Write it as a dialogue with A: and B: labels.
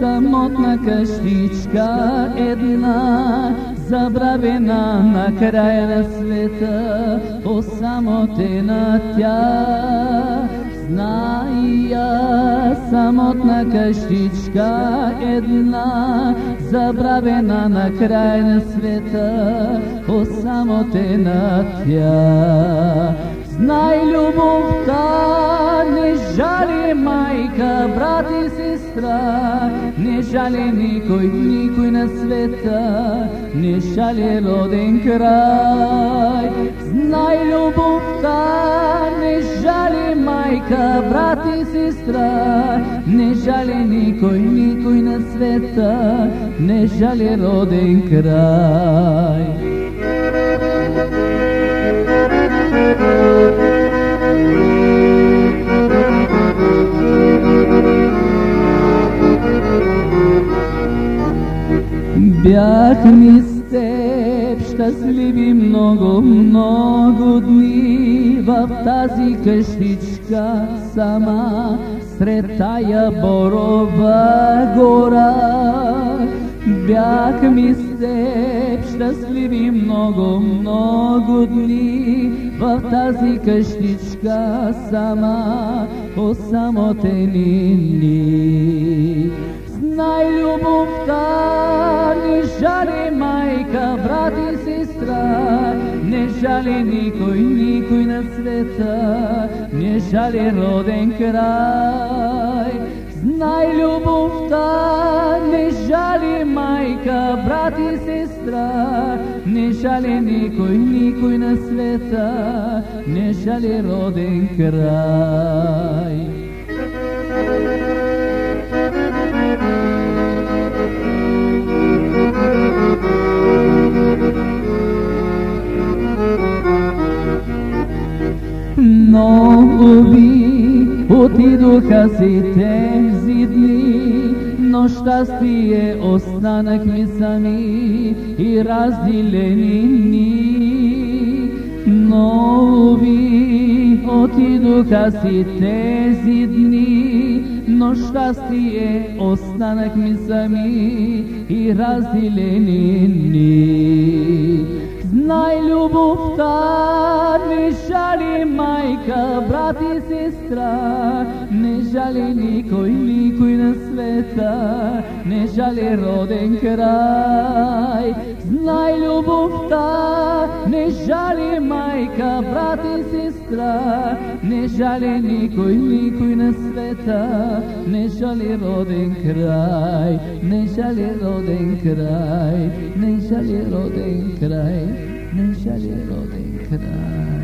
A: самотна къщичка една, забравена на края на света, осамотена тя. Зная самотна къщичка една, забравена на край на света, осамотена тя. Брат и сестра, не жали никой, никой на света, не жали роден край. Знай любовта, не жали майка, брат и сестра, не жали никой, никой на света, не жали роден край. Бяхме с теб щастливи много, много дни в тази къщичка сама сред тая борова гора. Бяхме с теб щастливи много, много дни в тази къщичка сама осамотени ни. Знай любовта, жали майка, брат и сестра, не жали никой, никой на света, не жали роден край. Знай любовта, не жали майка, брат и сестра, не жали никой, никой на света, не жали роден край. Нови отидоха си тези дни, но щастие останахме сами и разделени ни. Нови отидоха си тези дни, но щастие останахме сами и разделени ни. Знай любовта, жали майка, брат и сестра, не жали никой, никой на света, не жали роден край. Знай любовта, не жали майка, брат и сестра, не жали никой, никой на света, не жали роден край, не жали роден край, не жали роден край, не жали роден край.